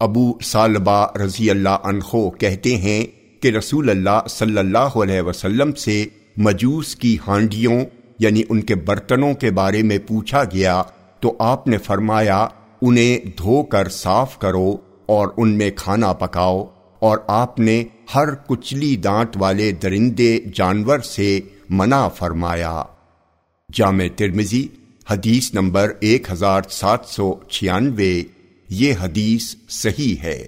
ابو سالبہ رضی اللہ عنہ کہتے ہیں کہ رسول اللہ صلی اللہ علیہ وسلم سے مجوس کی ہانڈیوں یعنی ان کے برتنوں کے بارے میں پوچھا گیا تو آپ نے فرمایا، انہیں دھو کر صاف کرو اور ان میں کھانا پکاؤ اور آپ نے ہر کچلی دانت والے درندے جانور سے منع فرمایا۔ جامع ترمزی حدیث نمبر ایک ہزار سات سو چھیانوے۔ یہ حدیث صحیح ہے۔